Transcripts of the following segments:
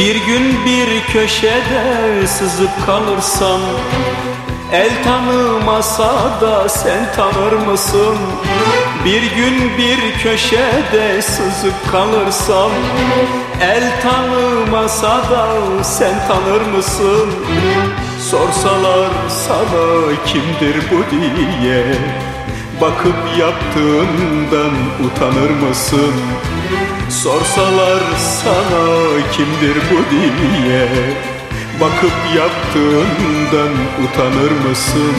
Bir gün bir köşede sızıp kalırsam El tanımasa da sen tanır mısın? Bir gün bir köşede sızıp kalırsam El tanımasa da sen tanır mısın? Sorsalar sana kimdir bu diye Bakıp yaptığından utanır mısın? Sorsalar sana kimdir bu diye Bakıp yaptığından utanır mısın?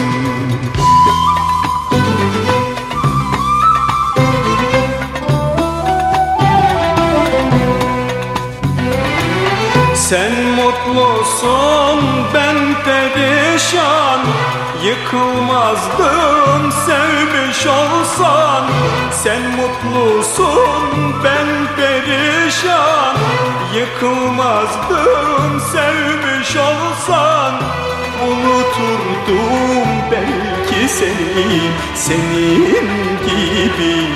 Mutlusun ben perişan. Yıkılmazdım sevmiş olsan. Sen mutlusun ben perişan. Yıkılmazdım sevmiş olsan. Unuturdum belki seni Senin gibi.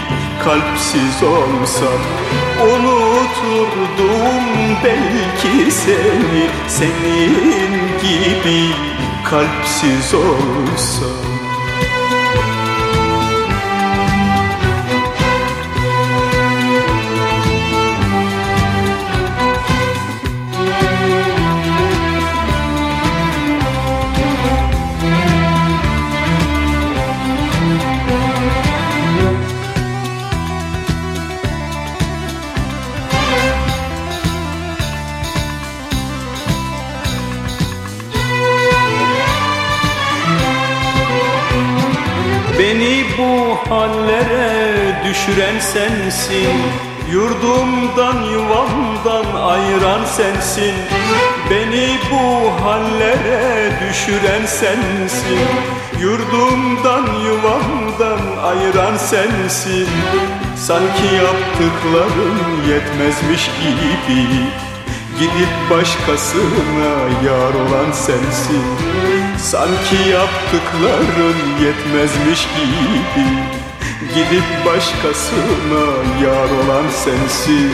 Kalpsiz olsam Unuturdum belki seni Senin gibi kalpsiz olsam bu hallere düşüren sensin. Yurdumdan yuvamdan ayıran sensin. Beni bu hallere düşüren sensin. Yurdumdan yuvamdan ayıran sensin. Sanki yaptıkların yetmezmiş gibi Gidip başkasına yar olan sensin. Sanki yaptıkların yetmezmiş gibi. Gidip başkasına yar olan sensin.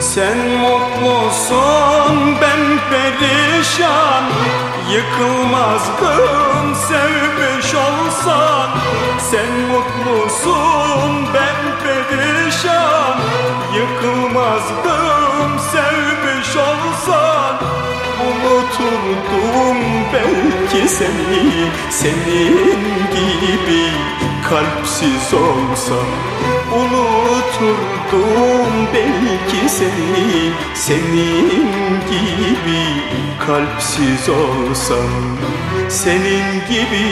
Sen mutlusun ben perişan Yıkılmazdım sevmiş olsan Sen mutlusun ben perişan. Yıkılmazdım sevmiş olsan Unuturdum belki seni Senin gibi kalpsiz olsam. Unuturdum belki seni Senin gibi kalpsiz olsam Senin gibi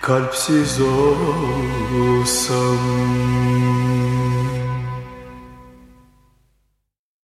kalpsiz olsam